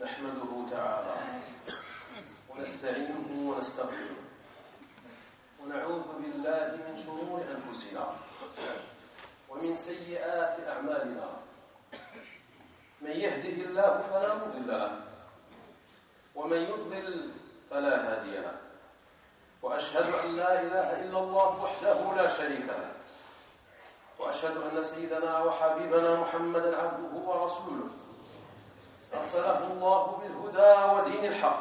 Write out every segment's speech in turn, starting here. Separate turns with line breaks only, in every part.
نحمده تعالى ونستعينه ونستغفره ونعوذ بالله من شرور أنفسنا ومن سيئات أعمالنا من يهده الله فلا مضل له ومن يضلل فلا هادي له وأشهد أن لا إله إلا الله وحده لا شريك له وأشهد أن سيدنا وحبيبنا محمدا عبده ورسوله أرسله الله بالهدى ودين الحق.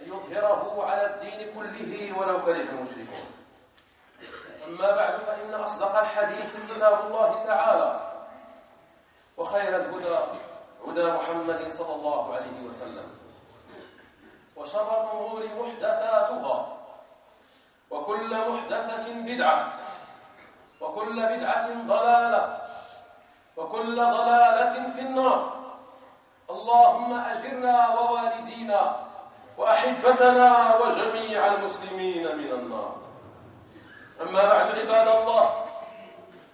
ليظهره على الدين كله ولو كره المشركون. أما بعد فإن أصدق الحديث كتاب الله تعالى. وخير الهدى هدى محمد صلى الله عليه وسلم. وشر الأمور محدثاتها. وكل محدثة بدعة. وكل بدعة ضلالة. وكل ضلالة في النار. اللهم أجرنا ووالدينا وأحبتنا وجميع المسلمين من النار. أما بعد عباد الله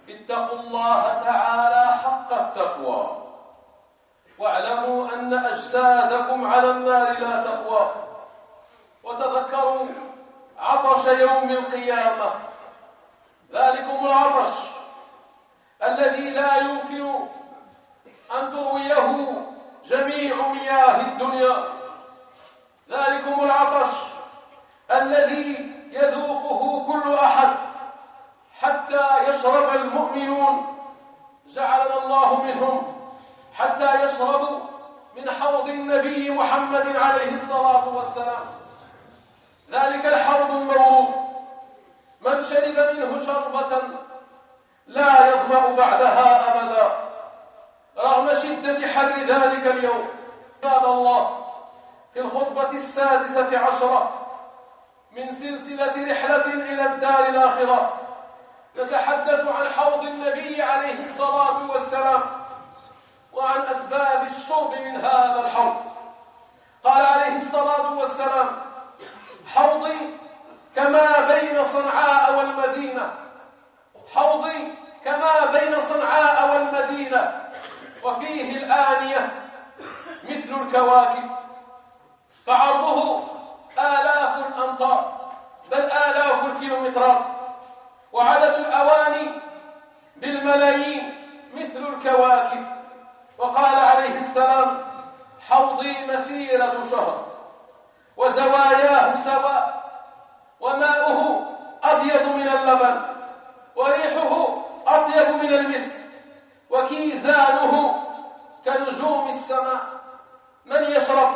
اتقوا الله تعالى حق التقوى. واعلموا أن أجسادكم على النار لا تقوى. وتذكروا عطش يوم القيامة. ذلكم العطش الذي لا يمكن أن ترويه جميع مياه الدنيا. ذلكم العطش الذي يذوقه كل أحد حتى يشرب المؤمنون. جعلنا الله منهم حتى يشربوا من حوض النبي محمد عليه الصلاة والسلام. ذلك الحوض المورود من شرب منه شربة لا يظمأ بعدها أبدا. رغم شدة حر ذلك اليوم قال الله في الخطبة السادسة عشرة من سلسلة رحلة إلى الدار الآخرة نتحدث عن حوض النبي عليه الصلاة والسلام وعن أسباب الشرب من هذا الحوض. قال عليه الصلاة والسلام حوضي كما بين صنعاء والمدينة حوضي كما بين صنعاء والمدينة وفيه الآنية مثل الكواكب. فعرضه آلاف الأمطار بل آلاف الكيلومترات. وعدد الأواني بالملايين مثل الكواكب. وقال عليه السلام حوضي مسيرة شهر وزواياه سواء وماؤه أبيض من اللبن وريحه أطيب من المسك. وكيزانه كنجوم السماء. من يشرب؟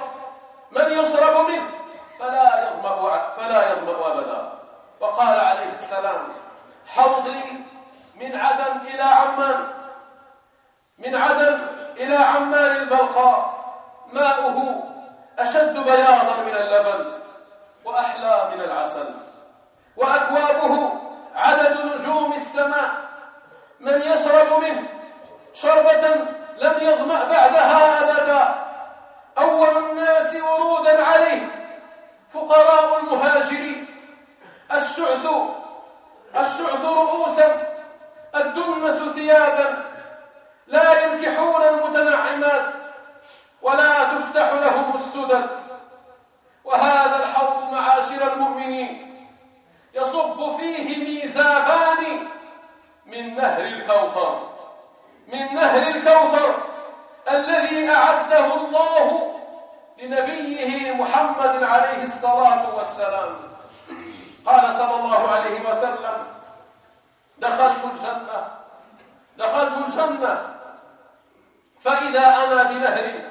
من يشرب منه؟ فلا يظمأ فلا يظمأ أبدا. وقال عليه السلام حوضي من عدن إلى عمان. من عدن إلى عمان البلقاء. ماؤه أشد بياضا من اللبن وأحلى من العسل. وأكوابه عدد نجوم السماء. من يشرب منه شربة لم يظمأ بعدها أبدا. أول الناس ورودا عليه فقراء المهاجرين. الشعث الشعث رؤوسا الدنس ثيابا. لا ينكحون المتنعمات ولا تفتح لهم السدد وهذا الحوض معاشر المؤمنين. يصب فيه ميزابان من نهر الكوثر. من نهر الكوثر الذي أعده الله لنبيه محمد عليه الصلاة والسلام. قال صلى الله عليه وسلم دخلت الجنة دخلت الجنة. فإذا أنا بنهر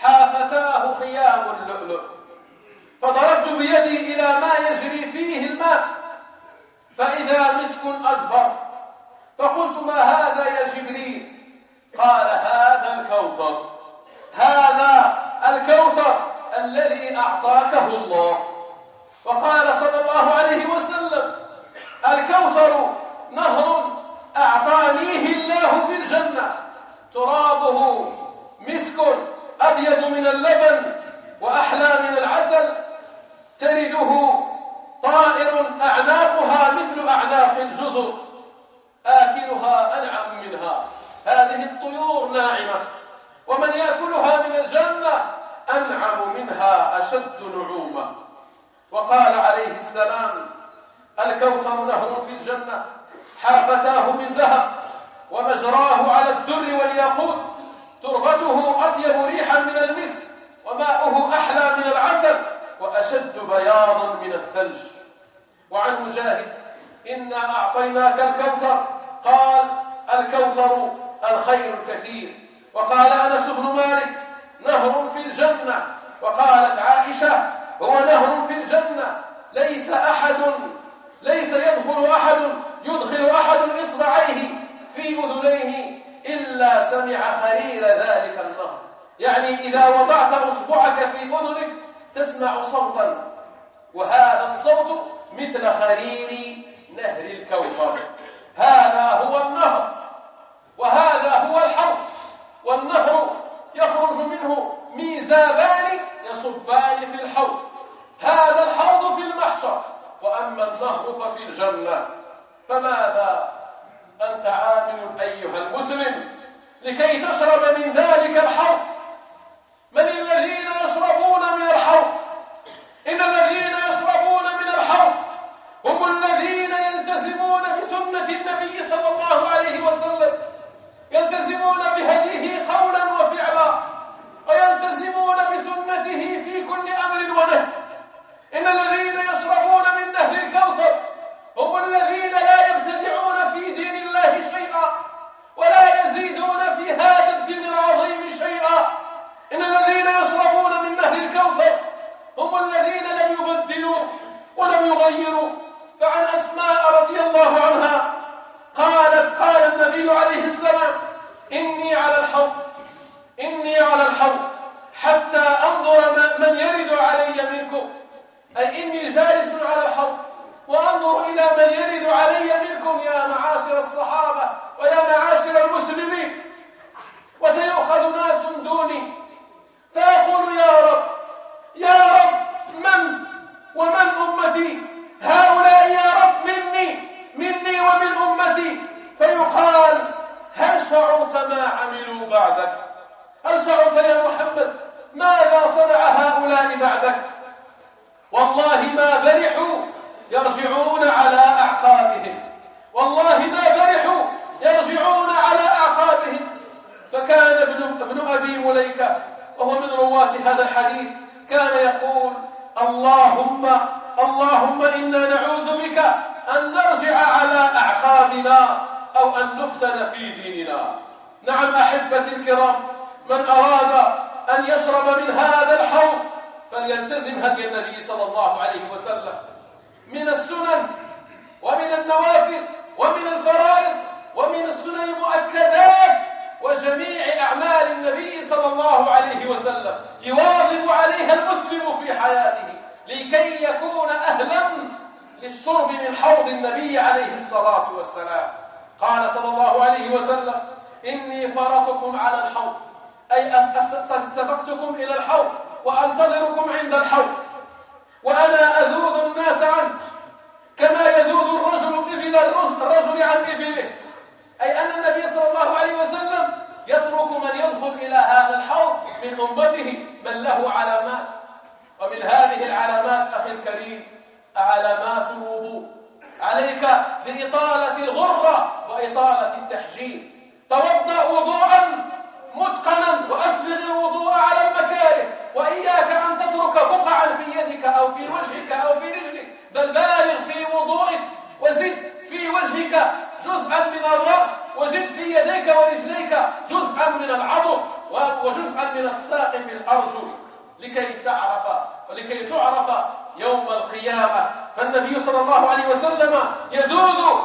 حافتاه خيام اللؤلؤ. فضربت بيدي إلى ما يجري فيه الماء. فإذا مسك أكبر فقلت ما هذا يا جبريل؟ قال هذا الكوثر. هذا الكوثر الذي أعطاكه الله. وقال صلى الله عليه وسلم الكوثر نهر أعطانيه الله في الجنة. ترابه مسك أبيض من اللبن وأحلى من العسل. ترده طائر أعناقها مثل أعناق الجزر. آكلها أنعم منها. هذه الطيور ناعمة ومن يأكلها من الجنة أنعم منها أشد نعومة. وقال عليه السلام الكوثر نهر في الجنة حافتاه من ذهب ومجراه على الدر والياقوت. تربته أطيب ريحا من المسك وماؤه أحلى من العسل وأشد بياضا من الثلج. وعن مجاهد إنا أعطيناك الكوثر. قال الكوثر الخير الكثير. وقال أنس بن مالك نهر في الجنة. وقالت عائشة هو نهر في الجنة. ليس أحد ليس يدخل أحد يدخل أحد إصبعيه في أذنيه إلا سمع خرير ذلك النهر. يعني إذا وضعت أصبعك في أذنك تسمع صوتا. وهذا الصوت مثل خرير نهر الكوثر هذا هو النهر وهذا هو الحوض والنهر يخرج منه ميزابان يصبان في الحوض. هذا الحوض في المحشر. وأما النهر ففي الجنة. فماذا أنت عامل أيها المسلم لكي تشرب من ذلك الحوض؟ من الذين يشربون من الحوض إن الذين يشربون من الحوض هم الذين يلتزمون بسنة النبي صلى الله عليه وسلم يلتزمون بهديه قولا وفعلا ويلتزمون بسنته في كل أمر ونهي إن الذين يشربون من نهر الكوثر هم الذين لا يبتدعون في دين الله شيئا ولا يزيدون في هذا الدين العظيم شيئا. إن الذين يشربون من نهر الكوثر هم الذين لم يبدلوا ولم يغيروا. فعن أسماء رضي الله عنها قالت قال النبي عليه السلام إني على الحوض إني على الحوض حتى أنظر من يرد علي منكم. أي إني جالس على الحوض وأنظر إلى من يرد علي منكم يا معاشر الصحابة ويا معاشر المسلمين وسيؤخذ ناس دوني. فأقول يا رب يا رب من ومن أمتي؟ هؤلاء يا رب مني مني ومن أمتي. فيقال هل شعرت ما عملوا بعدك؟ هل شعرت يا محمد؟ ماذا صنع هؤلاء بعدك؟ والله ما برحوا يرجعون على أعقابهم. والله ما برحوا يرجعون على أعقابهم. فكان ابن, ابن أبي مليكة وهو من رواة هذا الحديث كان يقول اللهم اللهم إنا نعوذ بك أن نرجع على أعقابنا أو أن نفتن في ديننا. نعم أحبتي الكرام من أراد أن يشرب من هذا الحوض فليلتزم هدي النبي صلى الله عليه وسلم. من السنن ومن النوافل ومن الفرائض ومن السنن المؤكدات وجميع أعمال النبي صلى الله عليه وسلم يواظب عليها المسلم في حياته لكي يكون أهلا للشرب من حوض النبي عليه الصلاة والسلام. قال صلى الله عليه وسلم إني فرطكم على الحوض. أي سبقتكم إلى الحوض. وأنتظركم عند الحوض. وأنا أذوذ الناس عنه كما يذوذ الرجل إبل الرجل عن إبله. أي أن النبي صلى الله عليه وسلم يترك من يدخل إلى هذا الحوض من أمته من له علامات. ومن هذه العلامات أخي الكريم علامات الوضوء. عليك بإطالة الغرة وإطالة التحجيل توضأ وضوءا متقنا وأسبغ الوضوء على المكاره وإياك أن تترك بقعا في يدك أو في وجهك أو في رجلك بل بالغ في وضوئك وزد في وجهك جزءا من الرأس وزد في يديك ورجليك جزءا من العضد وجزءا من الساق في الأرجل لكي تعرف ولكي تعرف يوم القيامة فالنبي صلى الله عليه وسلم يذوذ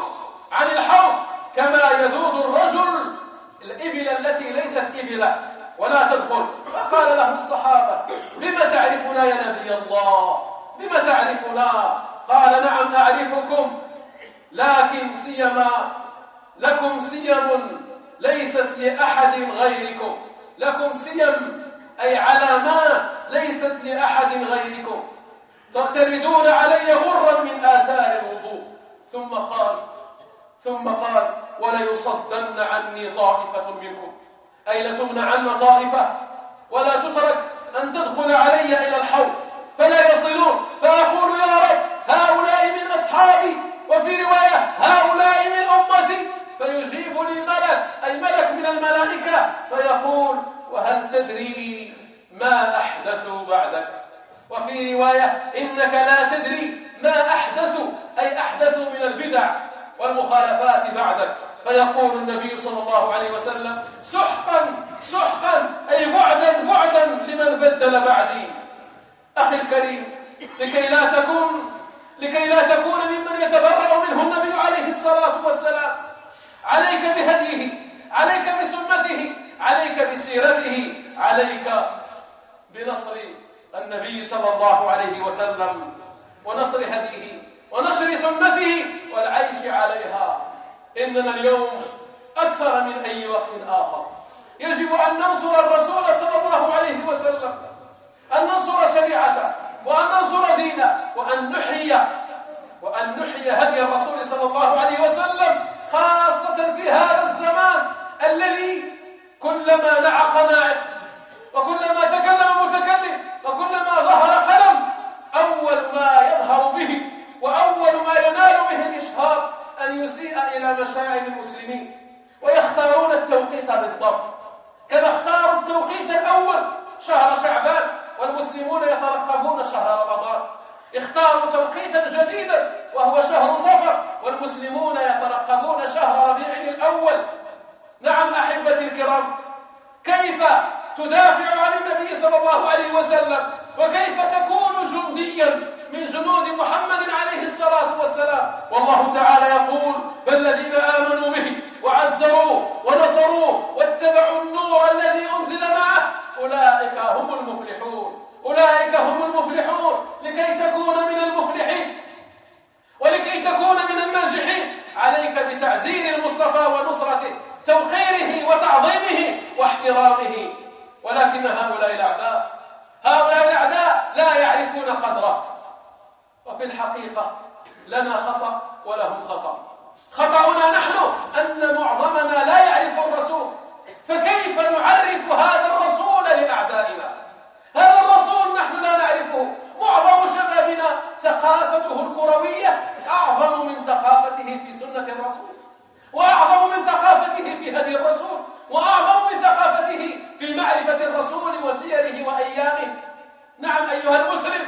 عن الحوض كما يذوذ الرجل الإبل التي ليست إبلة. ولا تدخل فقال له الصحابة بما تعرفنا يا نبي الله؟ بما تعرفنا؟ قال نعم أعرفكم لكن سيما لكم سيم ليست لأحد غيركم. لكم سيم أي علامات ليست لأحد غيركم. ترتردون علي غرا من آثار الوضوء. ثم قال ثم قال وليصدن عني طائفة منكم. أي لتمنعن طائفة ولا تترك أن تدخل علي إلى الحوض. فلا يصلون. فأقول يا رب هؤلاء من أصحابي وفي رواية هؤلاء من أمتي. فيجيب لي أي ملك من الملائكة فيقول وهل تدري ونصر هديه ونشر سنته والعيش عليها. إننا اليوم أكثر من أي وقت آخر. يجب أن ننصر الرسول صلى الله عليه وسلم أن ننصر شريعته وأن ننصر دينه وأن نحيي وأن نحيي هدي الرسول صلى الله عليه وسلم خاصة في هذا الزمان الذي كلما نعق ناعق وكلما تكلم متكلم وكلما ظهر أول ما يظهر به وأول ما ينال به الإشهار أن يسيء إلى مشاعر المسلمين ويختارون التوقيت بالضبط. كما اختاروا التوقيت الأول شهر شعبان والمسلمون يترقبون شهر رمضان. اختاروا توقيتا جديدا وهو شهر صفر والمسلمون يترقبون شهر ربيع الأول. نعم أحبتي الكرام كيف تدافع عن النبي صلى الله عليه وسلم؟ وكيف تكون جنديا من جنود محمد عليه الصلاة والسلام؟ والله تعالى يقول فالذين آمنوا به وعزروه ونصروه واتبعوا النور الذي أنزل معه أولئك هم المفلحون. أولئك هم المفلحون. لكي تكون من المفلحين ولكي تكون من الناجحين عليك بتعزير المصطفى ونصرته توقيره وتعظيمه واحترامه. ولكن هؤلاء الأعداء هؤلاء الأعداء لا يعرفون قدره. وفي الحقيقة لنا خطأ ولهم خطأ. خطأنا نحن أن معظمنا لا يعرف الرسول. فكيف نعرف هذا الرسول لأعدائنا؟ هذا الرسول نحن لا نعرفه. معظم شبابنا ثقافته الكروية أعظم من ثقافته في سنة الرسول. وأعظم من ثقافته في هدي الرسول. وأعظم من ثقافته في معرفة الرسول وسيره وأيامه. نعم أيها المسلم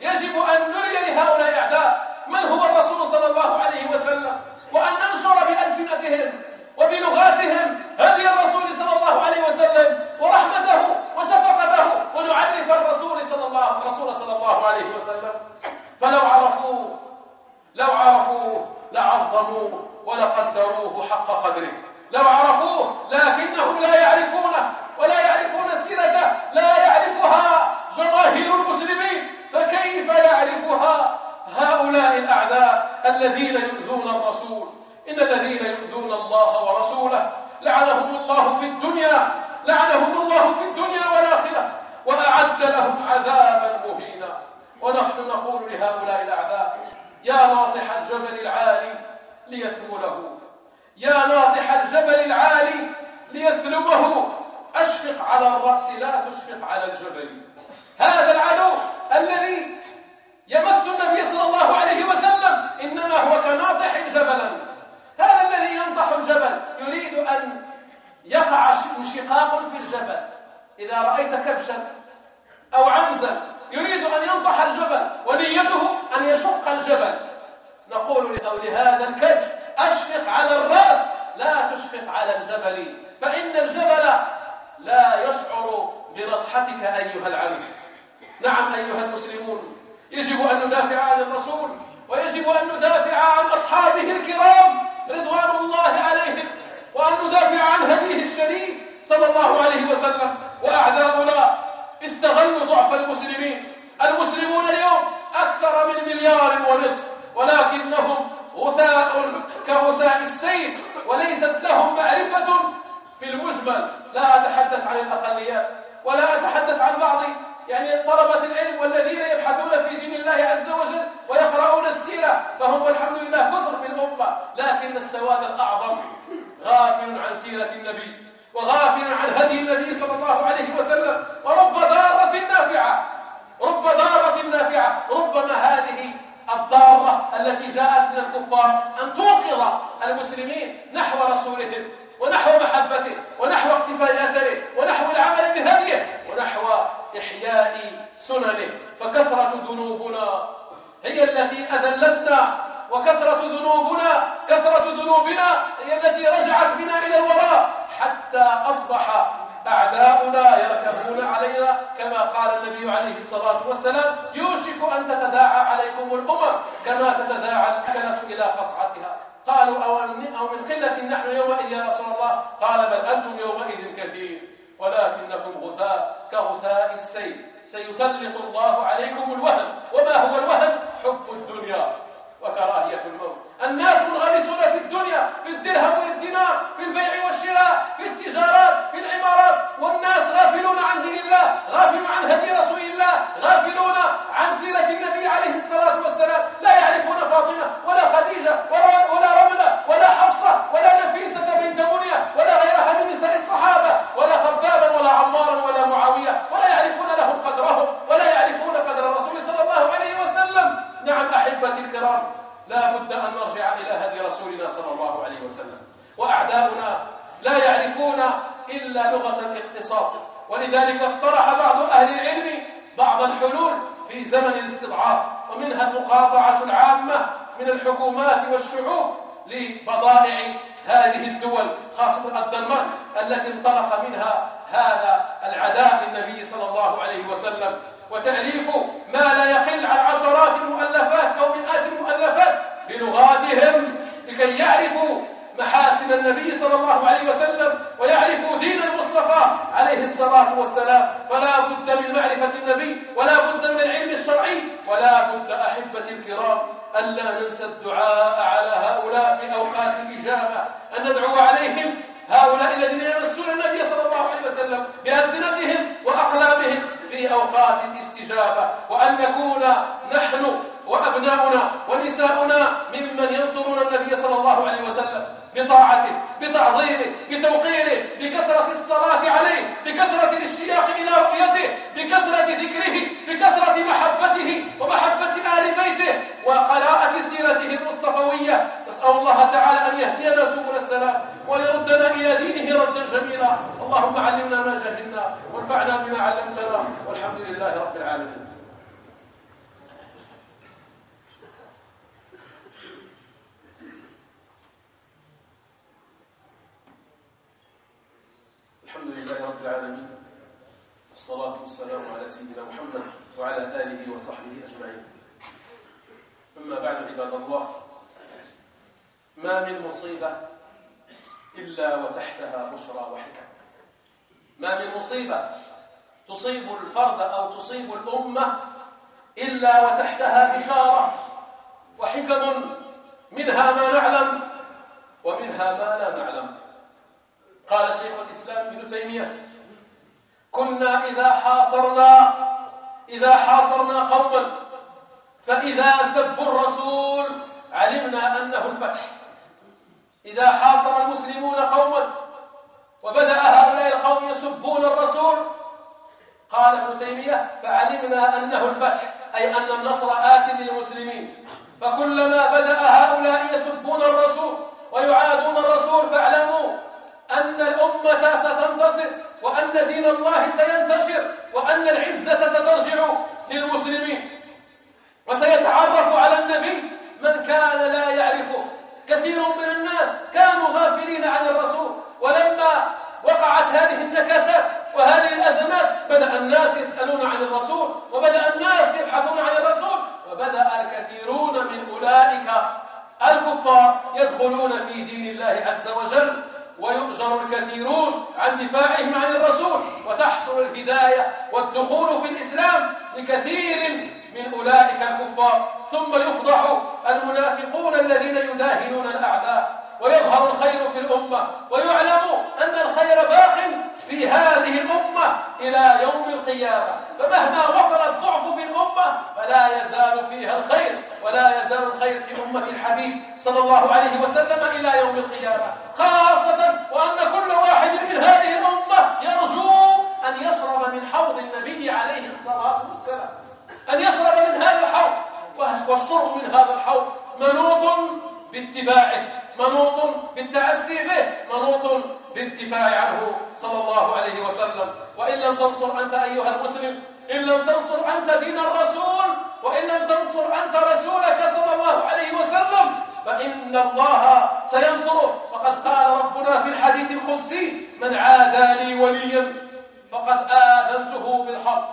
يجب أن نري لهؤلاء الأعداء من هو الرسول صلى الله عليه وسلم وأن ننشر بألسنتهم وبلغاتهم هدي الرسول صلى الله عليه وسلم ورحمته وشفقته ونعرف الرسول صلى الله الرسول صلى الله عليه وسلم. فلو عرفوه لو عرفوه لعظموه ولقدروه حق قدره. لو عرفوه لكنهم لا يعرفونه. ولا يعرفون سيرته لا يعرفها جماهير المسلمين. فكيف يعرفها هؤلاء الأعداء الذين يؤذون الرسول؟ إن الذين يؤذون الله ورسوله لعنهم الله في الدنيا لعنهم الله في الدنيا والآخرة وأعد لهم عذابا مهينا. ونحن نقول لهؤلاء الأعداء يا ناطح الجبل العالي ليثمله يا ناطح الجبل العالي ليثلمه أشفق على الرأس لا تشفق على الجبل. هذا العدو الذي يمس النبي صلى الله عليه وسلم إنما هو كناطح جبلا. هذا الذي ينطح الجبل يريد أن يقع انشقاق في الجبل. إذا رأيت كبشا أو عنزا يريد أن ينطح الجبل ونيته أن يشق الجبل. نقول لهذا الكبش أشفق على الرأس لا تشفق على الجبل. فإن الجبل لا يشعر بنطحتك أيها العنز نعم أيها المسلمون يجب أن ندافع عن الرسول ويجب أن ندافع عن أصحابه الكرام رضوان الله عليهم وأن ندافع عن هديه الشريف صلى الله عليه وسلم. وأعداؤنا استغلوا ضعف المسلمين. المسلمون اليوم أكثر من مليار ونصف ولكنهم غثاء كغثاء السيف وليست لهم معرفة المجمل لا أتحدث عن الأقليات ولا أتحدث عن بعض يعني طلبة العلم والذين يبحثون في دين الله عز وجل ويقرؤون السيرة فهم والحمد لله كثر في الأمة. لكن السواد الأعظم غافل عن سيرة النبي وغافل عن هدي النبي صلى الله عليه وسلم. ورب ضارة نافعة رب ضارة نافعة ربما هذه الضارة التي جاءت من الكفار أن توقظ المسلمين نحو رسولهم. ونحو محبته ونحو اقتفاء أثره ونحو العمل بهديه ونحو إحياء سننه. فكثرة ذنوبنا هي التي أذلتنا. وكثرة ذنوبنا كثرة ذنوبنا هي التي رجعت بنا إلى الوراء. حتى أصبح أعداؤنا يركبون علينا كما قال النبي عليه الصلاة والسلام يوشك أن تتداعى عليكم الأمم كما تتداعى الأكلة إلى قصعتها. قالوا أو من قلة نحن يومئذ يا رسول الله؟ قال بل أنتم يومئذ كثير. ولكنكم غثاء كغثاء السيل سيسلط الله عليكم الوهن. وما هو الوهن؟ حب الدنيا. وكراهية الموت. الناس منغمسون في الدنيا في الدرهم والدينار في البيع والشراء في التجارات في العمارات. والناس غافلون عن دين الله غافلون عن هدي رسول الله غافلون عن سيرة النبي عليه الصلاة والسلام. لا يعرفون فاطمة ولا خديجة ولا, ولا رملة ولا حفصة ولا نفيسة بنت منية ولا غيرها من نساء الصحابة ولا خبابا ولا عمارا ولا معاوية ولا يعرفون لهم قدرهم ولا يعرفون قدر الرسول صلى الله عليه وسلم نعم أحبتي الكرام لا بد أن نرجع إلى هدي رسولنا صلى الله عليه وسلم. وأعداؤنا لا يعرفون إلا لغة الاقتصاد. ولذلك اقترح بعض أهل العلم بعض الحلول في زمن الاستضعاف ومنها المقاطعة العامة من الحكومات والشعوب لبضائع هذه الدول خاصة الدنمارك التي انطلق منها هذا العداء للنبي صلى الله عليه وسلم. وتأليف ما لا يقل عن عشرات المؤلفات أو مئات المؤلفات بلغاتهم لكي يعرفوا محاسن النبي صلى الله عليه وسلم ويعرفوا دين المصطفى عليه الصلاة والسلام. فلا بد من معرفة النبي ولا بد من العلم الشرعي ولا بد أحبة الكرام ألا ننسى الدعاء على هؤلاء في أوقات الإجابة. أن ندعو عليهم هؤلاء الذين يمسون النبي صلى الله عليه وسلم بألسنتهم وأقلامهم. في أوقات الاستجابة وأن نكون نحن وأبناؤنا ونساؤنا ممن ينصرون النبي صلى الله عليه وسلم بطاعته بتعظيمه بتوقيره بكثرة الصلاة عليه بكثرة الاشتياق إلى رؤيته بكثرة ذكره بكثرة محبته ومحبة آل بيته وقراءة سيرته المصطفوية. نسأل الله تعالى أن يهدينا سبل السلام ويردنا إلى دينه ردا جميلا. اللهم علمنا ما جهلنا وانفعنا بما علمتنا. والحمد لله رب العالمين الحمد لله رب العالمين. والصلاة والسلام على سيدنا محمد وعلى آله وصحبه أجمعين. أما بعد عباد الله ما من مصيبة إلا وتحتها بشرى وحكم. ما من مصيبة تصيب الفرد أو تصيب الأمة إلا وتحتها بشارة وحكم. منها ما نعلم ومنها ما لا نعلم. قال شيخ الإسلام ابن تيمية كنا إذا حاصرنا إذا حاصرنا قوما فإذا سبوا الرسول علمنا أنه الفتح. إذا حاصر المسلمون قوما وبدأ هؤلاء القوم يسبون الرسول قال ابن تيمية فعلمنا أنه الفتح أي أن النصر آت للمسلمين. فكلما بدأ هؤلاء يسبون الرسول ويعادون الرسول فاعلموا أن الأمة ستنتصر. وأن دين الله سينتشر وأن العزة سترجع للمسلمين. وسيتعرف على النبي من كان لا يعرفه. كثير من الناس كانوا غافلين عن الرسول. ولما وقعت هذه النكسات وهذه الأزمات بدأ الناس يسألون عن الرسول وبدأ الناس يبحثون عن الرسول وبدأ الكثيرون من أولئك الكفار يدخلون في دين الله عز وجل. ويؤجر الكثيرون عن دفاعهم عن الرسول وتحصل الهداية والدخول في الإسلام لكثير من أولئك الكفار. ثم يفضح المنافقون الذين يداهنون الأعداء ويظهر الخير في الأمة ويعلم أن الخير باق في هذه الأمة إلى يوم القيامة. فمهما وصل الضعف في الأمة فلا يزال فيها الخير ولا يزال الخير في أمة الحبيب صلى الله عليه وسلم إلى يوم القيامة. خاصة وأن كل واحد من هذه الأمة يرجو أن يشرب من حوض النبي عليه الصلاة والسلام. أن يشرب من هذا الحوض والشرب من هذا الحوض منوط باتباعه منوط بالتأسي به منوط بالدفاع عنه صلى الله عليه وسلم. وإن لم تنصر أنت أيها المسلم إن لم تنصر أنت دين الرسول وإن لم تنصر أنت رسولك صلى الله عليه وسلم فإن الله سينصره. وقد قال ربنا في الحديث القدسي من عادى لي وليا فقد آذنته بالحرب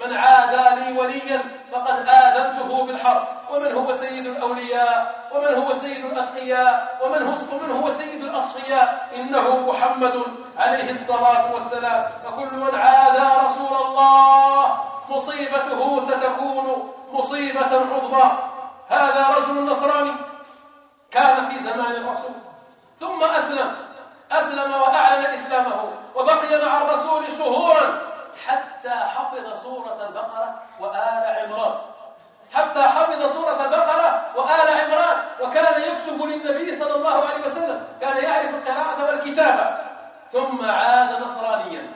من عادى لي وليا فقد آذنته بالحرب ومن هو سيد الأولياء ومن هو سيد الأتقياء ومن هو, ومن هو سيد الأصفياء؟ إنه محمد عليه الصلاة والسلام. فكل من عادى رسول الله مصيبته ستكون مصيبة عظمى. هذا رجل نصراني. كان في زمان الرسول. ثم أسلم. أسلم وأعلن إسلامه. وبقي مع الرسول شهورا حتى حفظ سورة البقرة وآل عمران. حتى حفظ سورة البقرة وآل عمران وكان يكتب للنبي صلى الله عليه وسلم كان يعرف القراءة والكتابة. ثم عاد نصرانيا.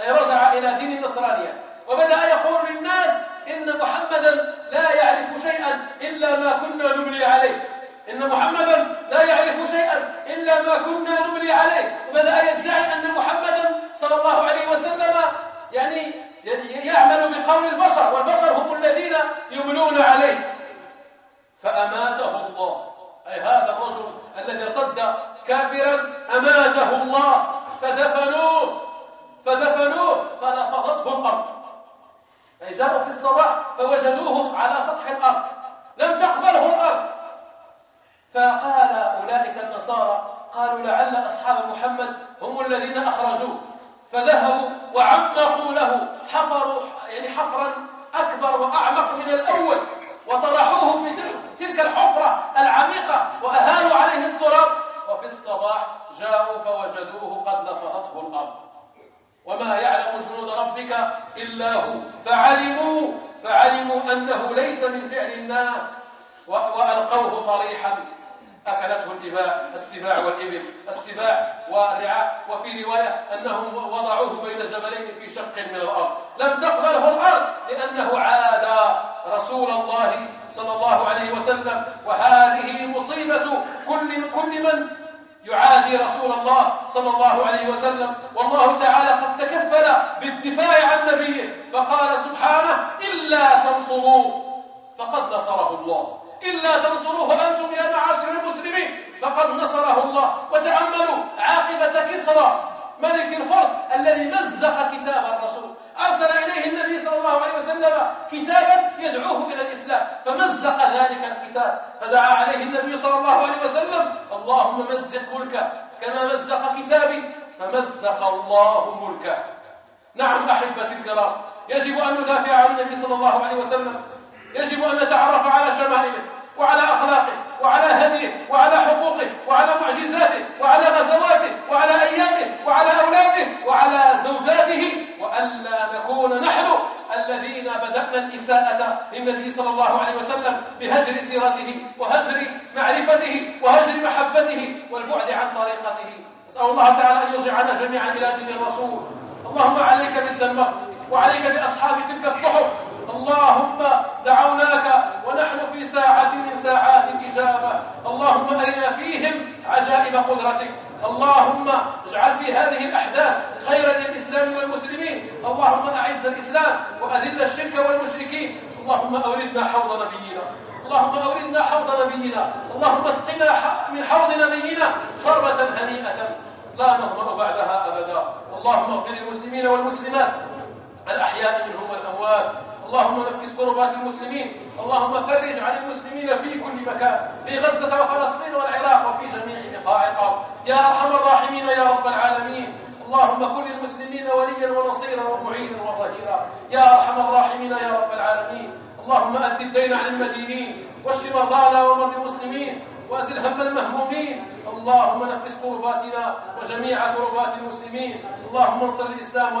أي رجع إلى دين النصرانية. وبدأ يقول للناس إن محمدا لا يعرف شيئا إلا ما كنا نملي عليه. إن محمدا لا يعرف شيئا إلا ما كنا نملي عليه. وبدأ يدعي أن محمدا صلى الله عليه وسلم يعني يعمل بقول البشر والبشر هم الذين يملون عليه. فأماته الله. أي هذا الرجل الذي ارتد كافرا أماته الله. فدفنوه. فدفنوه. فلفظته الأرض. أي جاءوا في الصباح فوجدوه على سطح الأرض. لم تقبله الأرض. فقال أولئك النصارى قالوا لعل أصحاب محمد هم الذين أخرجوه. فذهبوا وعمقوا له حفروا يعني حفرا أكبر وأعمق من الأول وطرحوه في تلك الحفرة العميقة وأهالوا عليه التراب. وفي الصباح جاءوا فوجدوه قد لفظته الأرض. وما يعلم جنود ربك إلا هو. فعلموا فعلموا أنه ليس من فعل الناس. وألقوه طريحا أكلته الإباء السباع والإبل. السباع والرعاء وفي رواية أنهم وضعوه بين جبلين في شق من الأرض. لم تقبله الأرض لأنه عاد رسول الله صلى الله عليه وسلم. وهذه مصيبة كل كل من يعادي رسول الله صلى الله عليه وسلم. والله تعالى قد تكفل بالدفاع عن نبيه. فقال سبحانه إلا تنصروه. فقد نصره الله. إلا تنصروه أنتم يا معاشر المسلمين. فقد نصره الله وتأملوا عاقبة كسرى ملك الفرس الذي مزق كتاب الرسول. أرسل إليه النبي صلى الله عليه وسلم كتابا يدعوه إلى الإسلام فمزق ذلك الكتاب. فدعا عليه النبي صلى الله عليه وسلم اللهم مزق ملكه كما مزق كتابي فمزق الله ملكه نعم أحبتي الكرام يجب أن ندافع عن النبي صلى الله عليه وسلم. يجب أن نتعرف على شمائله. وعلى أخلاقه وعلى هديه وعلى حقوقه وعلى معجزاته وعلى غزواته وعلى أيامه وعلى أولاده وعلى زوجاته وألا نكون نحن الذين بدأنا الإساءة للنبي صلى الله عليه وسلم بهجر سيرته وهجر معرفته وهجر محبته والبعد عن طريقته. نسأل الله تعالى أن يرجعنا جميعا إلى دين الرسول. اللهم عليك بالذنب وعليك بأصحاب تلك الصحف اللهم دعوناك ونحن في ساعة من ساعات الإجابة اللهم أرنا فيهم عجائب قدرتك. اللهم اجعل في هذه الأحداث خيرا للإسلام والمسلمين. اللهم أعز الإسلام وأذل الشرك والمشركين. اللهم أوردنا حوض نبينا. اللهم أوردنا حوض نبينا. اللهم اسقنا من حوض نبينا شربة هنيئة. لا نظمأ بعدها أبدا. اللهم اغفر للمسلمين والمسلمات. الأحياء منهم والأموات. اللهم نفس كربات المسلمين. اللهم فرج عن المسلمين في كل مكان في غزة وفلسطين والعراق وفي جميع بقاع الأرض. يا أرحم الراحمين يا رب العالمين. اللهم كن للمسلمين وليا ونصيرا ومعينا وظهيرا. يا أرحم الراحمين يا رب العالمين. اللهم أد الدين عن المدينين واشف مرضانا ومرضى المسلمين وأزل هم المهمومين. اللهم نفس كرباتنا وجميع كربات المسلمين. اللهم انصر الإسلام